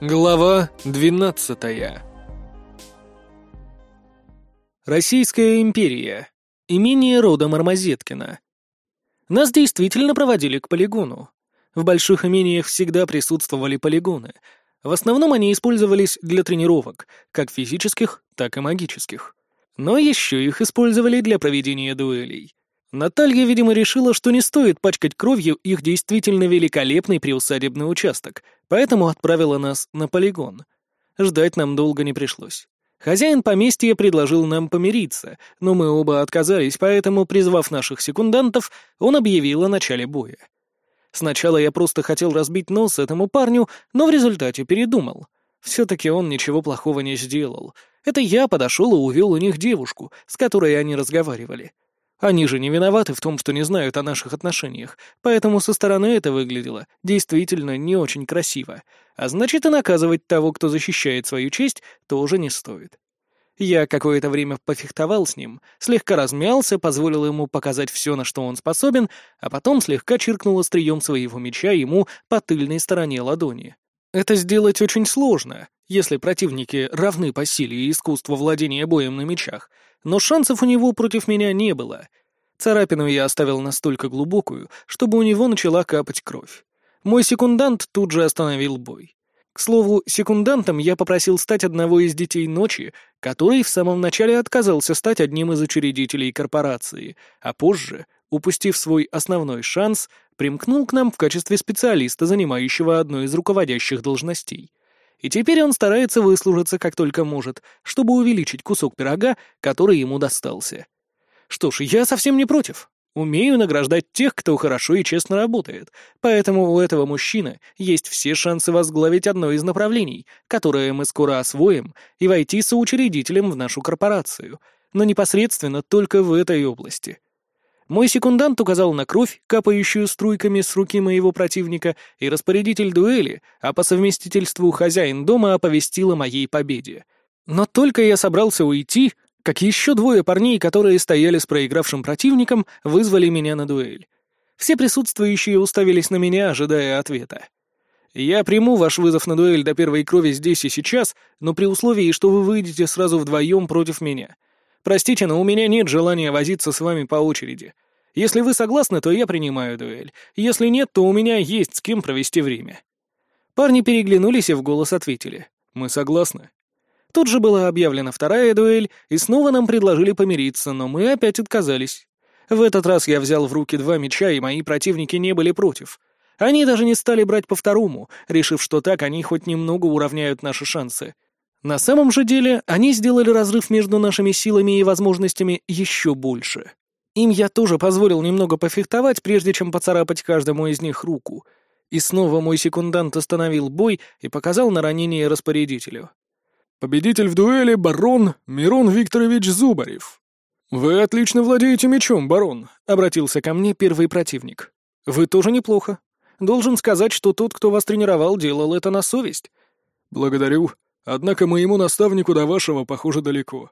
Глава 12 Российская империя. Имение рода Мармозеткина. Нас действительно проводили к полигону. В больших имениях всегда присутствовали полигоны. В основном они использовались для тренировок, как физических, так и магических. Но еще их использовали для проведения дуэлей. Наталья, видимо, решила, что не стоит пачкать кровью их действительно великолепный приусадебный участок, поэтому отправила нас на полигон. Ждать нам долго не пришлось. Хозяин поместья предложил нам помириться, но мы оба отказались, поэтому, призвав наших секундантов, он объявил о начале боя. Сначала я просто хотел разбить нос этому парню, но в результате передумал. Все-таки он ничего плохого не сделал. Это я подошел и увел у них девушку, с которой они разговаривали. Они же не виноваты в том, что не знают о наших отношениях, поэтому со стороны это выглядело действительно не очень красиво, а значит и наказывать того, кто защищает свою честь, тоже не стоит. Я какое-то время пофехтовал с ним, слегка размялся, позволил ему показать все, на что он способен, а потом слегка чиркнул острием своего меча ему по тыльной стороне ладони. Это сделать очень сложно, если противники равны по силе и искусству владения боем на мечах, но шансов у него против меня не было. Царапину я оставил настолько глубокую, чтобы у него начала капать кровь. Мой секундант тут же остановил бой. К слову, секундантом я попросил стать одного из детей ночи, который в самом начале отказался стать одним из учредителей корпорации, а позже, упустив свой основной шанс, примкнул к нам в качестве специалиста, занимающего одну из руководящих должностей и теперь он старается выслужиться как только может, чтобы увеличить кусок пирога, который ему достался. Что ж, я совсем не против. Умею награждать тех, кто хорошо и честно работает, поэтому у этого мужчины есть все шансы возглавить одно из направлений, которое мы скоро освоим, и войти соучредителем в нашу корпорацию, но непосредственно только в этой области. Мой секундант указал на кровь, капающую струйками с руки моего противника, и распорядитель дуэли, а по совместительству хозяин дома оповестил о моей победе. Но только я собрался уйти, как еще двое парней, которые стояли с проигравшим противником, вызвали меня на дуэль. Все присутствующие уставились на меня, ожидая ответа. «Я приму ваш вызов на дуэль до первой крови здесь и сейчас, но при условии, что вы выйдете сразу вдвоем против меня. Простите, но у меня нет желания возиться с вами по очереди. Если вы согласны, то я принимаю дуэль. Если нет, то у меня есть с кем провести время». Парни переглянулись и в голос ответили. «Мы согласны». Тут же была объявлена вторая дуэль, и снова нам предложили помириться, но мы опять отказались. В этот раз я взял в руки два меча, и мои противники не были против. Они даже не стали брать по второму, решив, что так они хоть немного уравняют наши шансы. На самом же деле, они сделали разрыв между нашими силами и возможностями еще больше. Им я тоже позволил немного пофехтовать, прежде чем поцарапать каждому из них руку. И снова мой секундант остановил бой и показал на ранение распорядителю. «Победитель в дуэли — барон Мирон Викторович Зубарев». «Вы отлично владеете мечом, барон», — обратился ко мне первый противник. «Вы тоже неплохо. Должен сказать, что тот, кто вас тренировал, делал это на совесть». «Благодарю», Однако моему наставнику до вашего, похоже, далеко.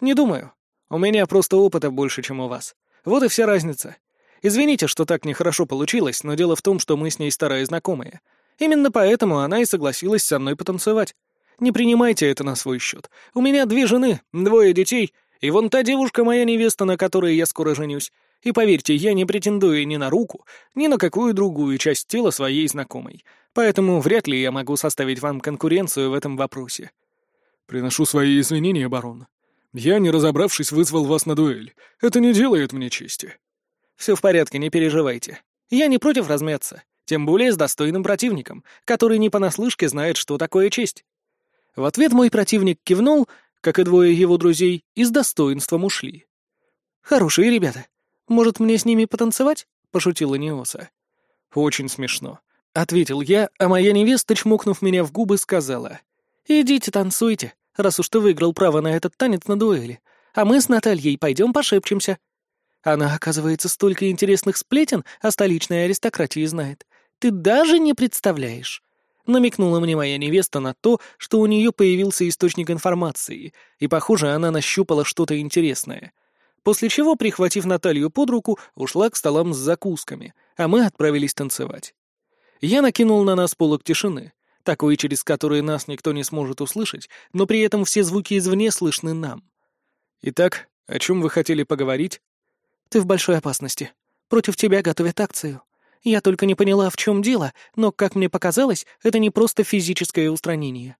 Не думаю. У меня просто опыта больше, чем у вас. Вот и вся разница. Извините, что так нехорошо получилось, но дело в том, что мы с ней старые знакомые. Именно поэтому она и согласилась со мной потанцевать. Не принимайте это на свой счет. У меня две жены, двое детей, и вон та девушка моя невеста, на которой я скоро женюсь. И поверьте, я не претендую ни на руку, ни на какую другую часть тела своей знакомой. Поэтому вряд ли я могу составить вам конкуренцию в этом вопросе. Приношу свои извинения, барон. Я, не разобравшись, вызвал вас на дуэль. Это не делает мне чести. Все в порядке, не переживайте. Я не против размяться. Тем более с достойным противником, который не понаслышке знает, что такое честь. В ответ мой противник кивнул, как и двое его друзей, и с достоинством ушли. «Хорошие ребята. Может, мне с ними потанцевать?» — пошутила Неоса. «Очень смешно», — ответил я, а моя невеста, чмокнув меня в губы, сказала. «Идите танцуйте, раз уж ты выиграл право на этот танец на дуэли, а мы с Натальей пойдем пошепчемся». Она, оказывается, столько интересных сплетен о столичной аристократии знает. Ты даже не представляешь. Намекнула мне моя невеста на то, что у нее появился источник информации, и, похоже, она нащупала что-то интересное — после чего, прихватив Наталью под руку, ушла к столам с закусками, а мы отправились танцевать. Я накинул на нас полок тишины, такой, через который нас никто не сможет услышать, но при этом все звуки извне слышны нам. Итак, о чем вы хотели поговорить? Ты в большой опасности. Против тебя готовят акцию. Я только не поняла, в чем дело, но, как мне показалось, это не просто физическое устранение.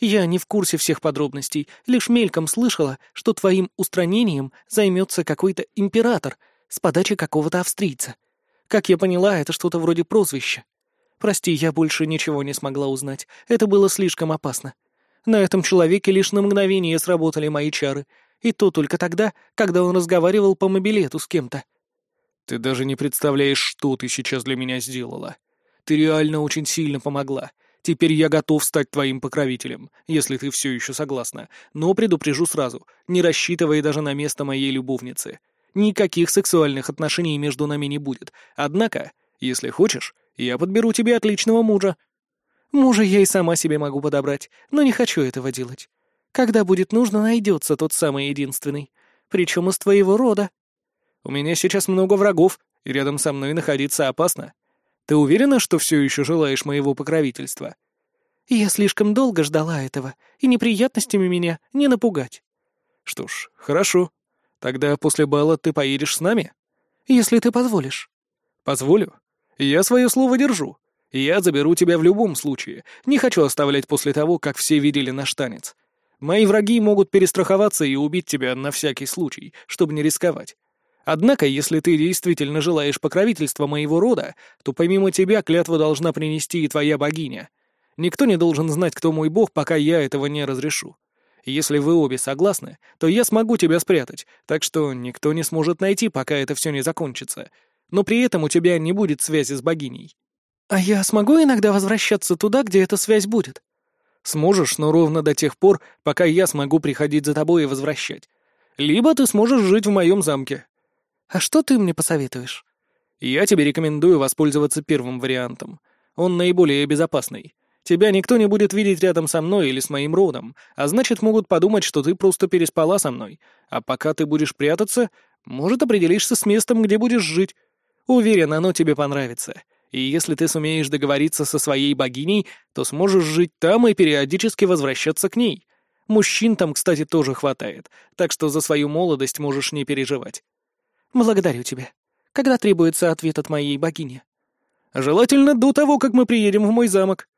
Я не в курсе всех подробностей, лишь мельком слышала, что твоим устранением займется какой-то император с подачи какого-то австрийца. Как я поняла, это что-то вроде прозвища. Прости, я больше ничего не смогла узнать. Это было слишком опасно. На этом человеке лишь на мгновение сработали мои чары, и то только тогда, когда он разговаривал по мобилету с кем-то. Ты даже не представляешь, что ты сейчас для меня сделала. Ты реально очень сильно помогла. Теперь я готов стать твоим покровителем, если ты все еще согласна. Но предупрежу сразу, не рассчитывай даже на место моей любовницы. Никаких сексуальных отношений между нами не будет. Однако, если хочешь, я подберу тебе отличного мужа». «Мужа я и сама себе могу подобрать, но не хочу этого делать. Когда будет нужно, найдется тот самый единственный. Причем из твоего рода». «У меня сейчас много врагов, и рядом со мной находиться опасно. Ты уверена, что все еще желаешь моего покровительства?» «Я слишком долго ждала этого, и неприятностями меня не напугать». «Что ж, хорошо. Тогда после бала ты поедешь с нами?» «Если ты позволишь». «Позволю. Я свое слово держу. Я заберу тебя в любом случае. Не хочу оставлять после того, как все видели наш танец. Мои враги могут перестраховаться и убить тебя на всякий случай, чтобы не рисковать. Однако, если ты действительно желаешь покровительства моего рода, то помимо тебя клятву должна принести и твоя богиня. Никто не должен знать, кто мой бог, пока я этого не разрешу. Если вы обе согласны, то я смогу тебя спрятать, так что никто не сможет найти, пока это все не закончится. Но при этом у тебя не будет связи с богиней. А я смогу иногда возвращаться туда, где эта связь будет? Сможешь, но ровно до тех пор, пока я смогу приходить за тобой и возвращать. Либо ты сможешь жить в моем замке. А что ты мне посоветуешь? Я тебе рекомендую воспользоваться первым вариантом. Он наиболее безопасный. Тебя никто не будет видеть рядом со мной или с моим родом, а значит, могут подумать, что ты просто переспала со мной. А пока ты будешь прятаться, может, определишься с местом, где будешь жить. Уверен, оно тебе понравится. И если ты сумеешь договориться со своей богиней, то сможешь жить там и периодически возвращаться к ней. Мужчин там, кстати, тоже хватает, так что за свою молодость можешь не переживать. Благодарю тебя. Когда требуется ответ от моей богини? Желательно до того, как мы приедем в мой замок.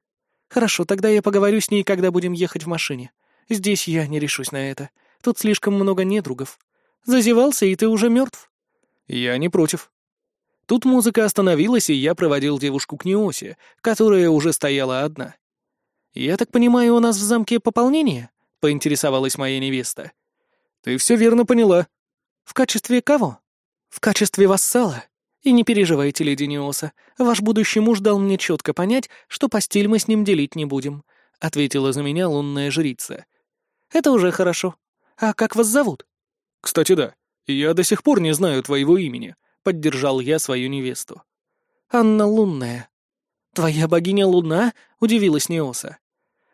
Хорошо, тогда я поговорю с ней, когда будем ехать в машине. Здесь я не решусь на это. Тут слишком много недругов. Зазевался, и ты уже мертв. Я не против. Тут музыка остановилась, и я проводил девушку к Неосе, которая уже стояла одна. «Я так понимаю, у нас в замке пополнение?» — поинтересовалась моя невеста. «Ты все верно поняла». «В качестве кого?» «В качестве вассала. И не переживайте, леди Неоса, ваш будущий муж дал мне четко понять, что постель мы с ним делить не будем», — ответила за меня лунная жрица. «Это уже хорошо. А как вас зовут?» «Кстати, да. Я до сих пор не знаю твоего имени», — поддержал я свою невесту. «Анна Лунная». «Твоя богиня Луна?» — удивилась Неоса.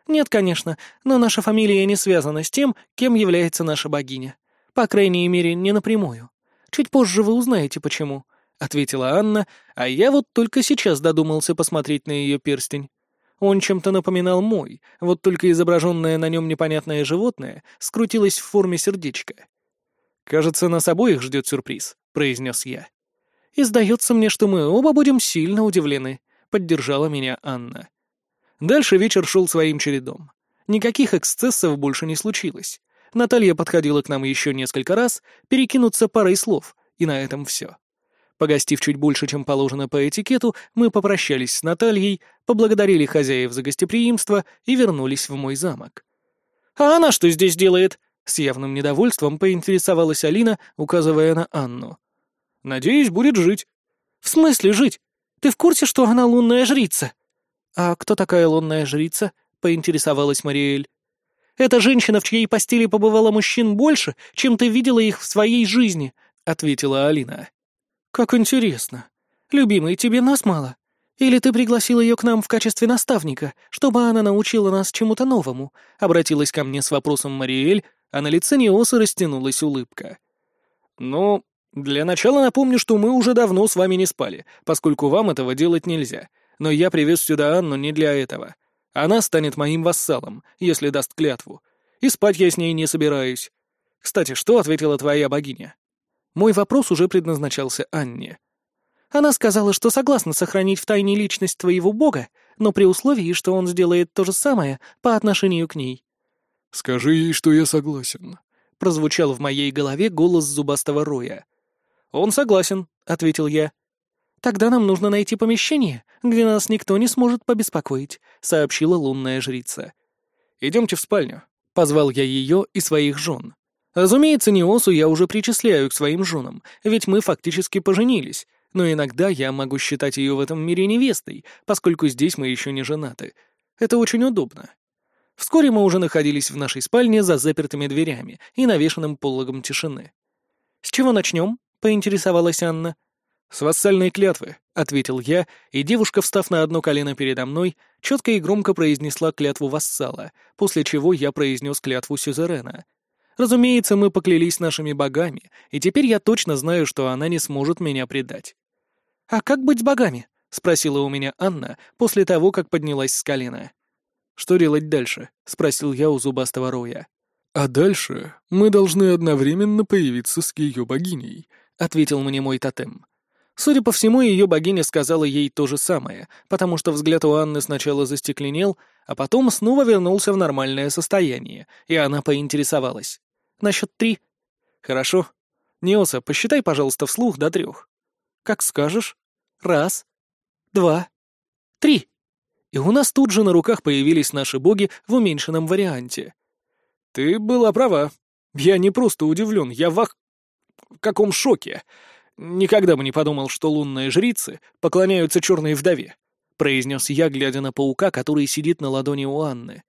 «Нет, конечно, но наша фамилия не связана с тем, кем является наша богиня. По крайней мере, не напрямую. Чуть позже вы узнаете, почему. — ответила Анна, а я вот только сейчас додумался посмотреть на ее перстень. Он чем-то напоминал мой, вот только изображенное на нем непонятное животное скрутилось в форме сердечка. «Кажется, нас обоих ждет сюрприз», — произнес я. «И сдается мне, что мы оба будем сильно удивлены», — поддержала меня Анна. Дальше вечер шел своим чередом. Никаких эксцессов больше не случилось. Наталья подходила к нам еще несколько раз, перекинуться парой слов, и на этом все. Погостив чуть больше, чем положено по этикету, мы попрощались с Натальей, поблагодарили хозяев за гостеприимство и вернулись в мой замок. «А она что здесь делает?» — с явным недовольством поинтересовалась Алина, указывая на Анну. «Надеюсь, будет жить». «В смысле жить? Ты в курсе, что она лунная жрица?» «А кто такая лунная жрица?» — поинтересовалась Мариэль. «Это женщина, в чьей постели побывало мужчин больше, чем ты видела их в своей жизни», — ответила Алина. «Как интересно. Любимый, тебе нас мало? Или ты пригласил ее к нам в качестве наставника, чтобы она научила нас чему-то новому?» — обратилась ко мне с вопросом Мариэль, а на лице Неоса растянулась улыбка. «Ну, для начала напомню, что мы уже давно с вами не спали, поскольку вам этого делать нельзя. Но я привез сюда Анну не для этого. Она станет моим вассалом, если даст клятву. И спать я с ней не собираюсь. Кстати, что ответила твоя богиня? Мой вопрос уже предназначался Анне. Она сказала, что согласна сохранить в тайне личность твоего бога, но при условии, что он сделает то же самое по отношению к ней. «Скажи ей, что я согласен», — прозвучал в моей голове голос зубастого роя. «Он согласен», — ответил я. «Тогда нам нужно найти помещение, где нас никто не сможет побеспокоить», — сообщила лунная жрица. «Идемте в спальню», — позвал я ее и своих жен. Разумеется, Неосу я уже причисляю к своим женам, ведь мы фактически поженились, но иногда я могу считать ее в этом мире невестой, поскольку здесь мы еще не женаты. Это очень удобно. Вскоре мы уже находились в нашей спальне за запертыми дверями и навешанным пологом тишины. «С чего начнем?» — поинтересовалась Анна. «С вассальной клятвы», — ответил я, и девушка, встав на одно колено передо мной, четко и громко произнесла клятву вассала, после чего я произнес клятву сюзерена. Разумеется, мы поклялись нашими богами, и теперь я точно знаю, что она не сможет меня предать. «А как быть с богами?» — спросила у меня Анна после того, как поднялась с колена. «Что делать дальше?» — спросил я у зубастого роя. «А дальше мы должны одновременно появиться с ее богиней», — ответил мне мой тотем. Судя по всему, ее богиня сказала ей то же самое, потому что взгляд у Анны сначала застекленел, а потом снова вернулся в нормальное состояние, и она поинтересовалась. «На счет три?» «Хорошо. Неоса, посчитай, пожалуйста, вслух до трех». «Как скажешь. Раз, два, три» и у нас тут же на руках появились наши боги в уменьшенном варианте. Ты была права. Я не просто удивлен, я в каком шоке. Никогда бы не подумал, что лунные жрицы поклоняются черной вдове, произнес я, глядя на паука, который сидит на ладони у Анны.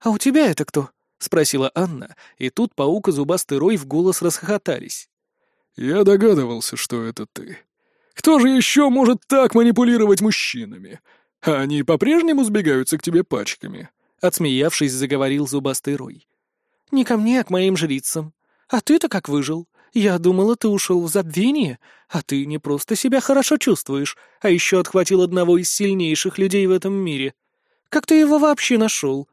А у тебя это кто? спросила Анна, и тут паук и зубастый рой в голос расхохотались. Я догадывался, что это ты. Кто же еще может так манипулировать мужчинами? А они по-прежнему сбегаются к тебе пачками?» Отсмеявшись, заговорил зубастый рой. «Не ко мне, а к моим жрицам. А ты-то как выжил? Я думала, ты ушел в забвение, а ты не просто себя хорошо чувствуешь, а еще отхватил одного из сильнейших людей в этом мире. Как ты его вообще нашел?»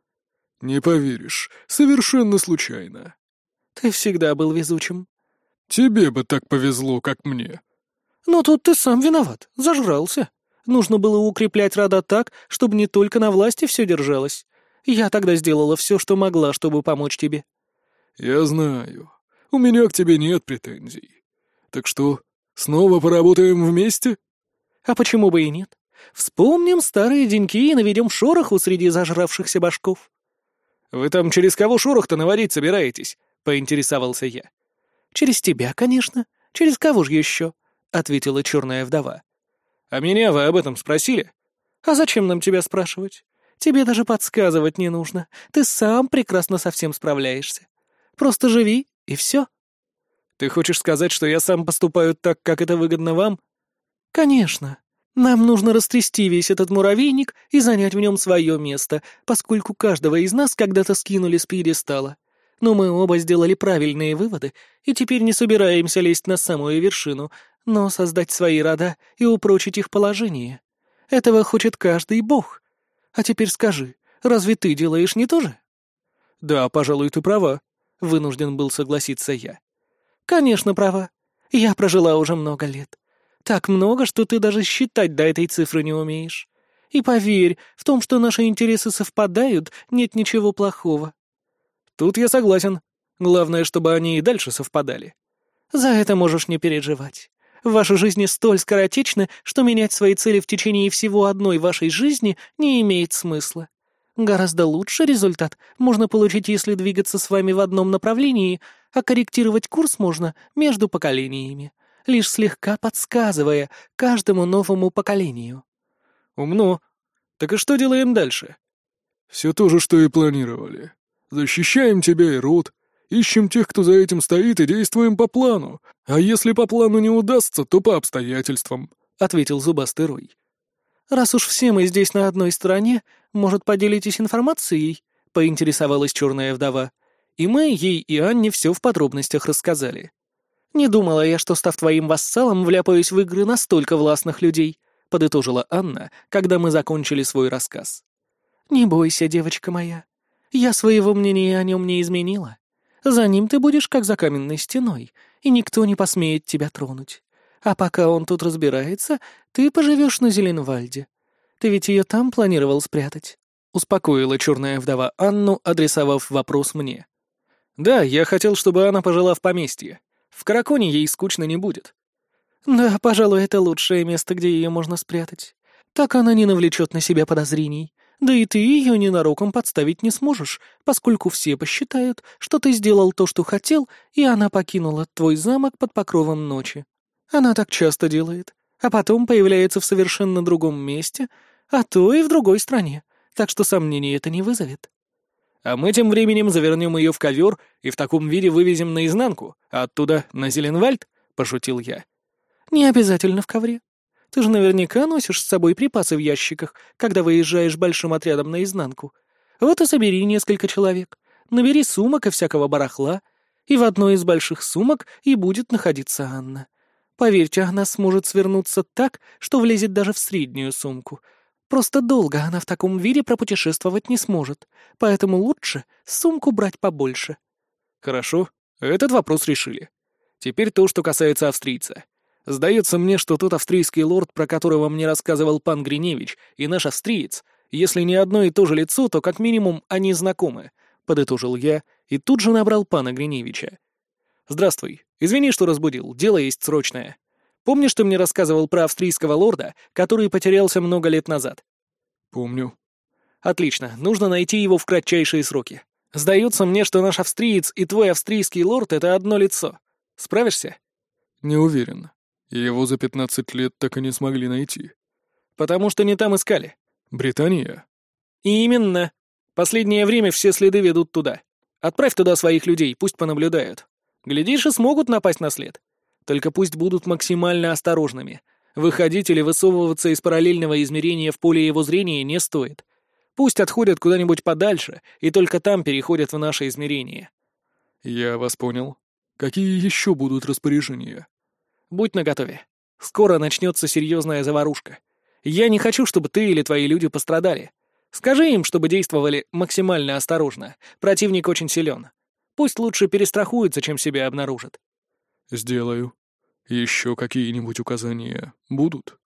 «Не поверишь, совершенно случайно». «Ты всегда был везучим». «Тебе бы так повезло, как мне». «Но тут ты сам виноват, зажрался». Нужно было укреплять Рада так, чтобы не только на власти все держалось. Я тогда сделала все, что могла, чтобы помочь тебе». «Я знаю. У меня к тебе нет претензий. Так что, снова поработаем вместе?» «А почему бы и нет? Вспомним старые деньки и наведем шороху среди зажравшихся башков». «Вы там через кого шорох-то наводить собираетесь?» — поинтересовался я. «Через тебя, конечно. Через кого же еще?» — ответила черная вдова. «А меня вы об этом спросили?» «А зачем нам тебя спрашивать? Тебе даже подсказывать не нужно. Ты сам прекрасно со всем справляешься. Просто живи, и все». «Ты хочешь сказать, что я сам поступаю так, как это выгодно вам?» «Конечно. Нам нужно растрясти весь этот муравейник и занять в нем свое место, поскольку каждого из нас когда-то скинули с пьедестала. Но мы оба сделали правильные выводы и теперь не собираемся лезть на самую вершину, но создать свои рода и упрочить их положение. Этого хочет каждый бог. А теперь скажи, разве ты делаешь не то же? Да, пожалуй, ты права, вынужден был согласиться я. Конечно, права. Я прожила уже много лет. Так много, что ты даже считать до этой цифры не умеешь. И поверь, в том, что наши интересы совпадают, нет ничего плохого. Тут я согласен. Главное, чтобы они и дальше совпадали. За это можешь не переживать. Ваши жизни столь скоротечны, что менять свои цели в течение всего одной вашей жизни не имеет смысла. Гораздо лучший результат можно получить, если двигаться с вами в одном направлении, а корректировать курс можно между поколениями, лишь слегка подсказывая каждому новому поколению. Умно. Так и что делаем дальше? Все то же, что и планировали. Защищаем тебя и род, Ищем тех, кто за этим стоит, и действуем по плану. А если по плану не удастся, то по обстоятельствам», — ответил зубастый Рой. «Раз уж все мы здесь на одной стороне, может, поделитесь информацией?» — поинтересовалась черная вдова. И мы ей и Анне все в подробностях рассказали. «Не думала я, что, став твоим вассалом, вляпаюсь в игры настолько властных людей», — подытожила Анна, когда мы закончили свой рассказ. «Не бойся, девочка моя. Я своего мнения о нем не изменила. За ним ты будешь как за каменной стеной, и никто не посмеет тебя тронуть. А пока он тут разбирается, ты поживешь на Зеленвальде. Ты ведь ее там планировал спрятать?» Успокоила черная вдова Анну, адресовав вопрос мне. «Да, я хотел, чтобы она пожила в поместье. В Караконе ей скучно не будет». «Да, пожалуй, это лучшее место, где ее можно спрятать. Так она не навлечет на себя подозрений. Да и ты ее ненароком подставить не сможешь, поскольку все посчитают, что ты сделал то, что хотел, и она покинула твой замок под покровом ночи. Она так часто делает, а потом появляется в совершенно другом месте, а то и в другой стране, так что сомнений это не вызовет. А мы тем временем завернем ее в ковер и в таком виде вывезем наизнанку, а оттуда на Зеленвальд, — пошутил я. Не обязательно в ковре. Ты же наверняка носишь с собой припасы в ящиках, когда выезжаешь большим отрядом наизнанку. Вот и собери несколько человек, набери сумок и всякого барахла, и в одной из больших сумок и будет находиться Анна. Поверьте, она сможет свернуться так, что влезет даже в среднюю сумку. Просто долго она в таком виде пропутешествовать не сможет, поэтому лучше сумку брать побольше. Хорошо, этот вопрос решили. Теперь то, что касается австрийца. Сдается мне, что тот австрийский лорд, про которого мне рассказывал пан Гриневич, и наш австриец, если не одно и то же лицо, то как минимум они знакомы, — подытожил я и тут же набрал пана Гриневича. «Здравствуй. Извини, что разбудил. Дело есть срочное. Помнишь, ты мне рассказывал про австрийского лорда, который потерялся много лет назад?» «Помню». «Отлично. Нужно найти его в кратчайшие сроки. Сдается мне, что наш австриец и твой австрийский лорд — это одно лицо. Справишься?» «Не уверен. Его за пятнадцать лет так и не смогли найти. Потому что не там искали. Британия? И именно. Последнее время все следы ведут туда. Отправь туда своих людей, пусть понаблюдают. Глядишь, и смогут напасть на след. Только пусть будут максимально осторожными. Выходить или высовываться из параллельного измерения в поле его зрения не стоит. Пусть отходят куда-нибудь подальше, и только там переходят в наше измерение. Я вас понял. Какие еще будут распоряжения? Будь наготове. Скоро начнется серьезная заварушка. Я не хочу, чтобы ты или твои люди пострадали. Скажи им, чтобы действовали максимально осторожно. Противник очень силен. Пусть лучше перестрахуются, чем себя обнаружат. Сделаю. Еще какие-нибудь указания будут?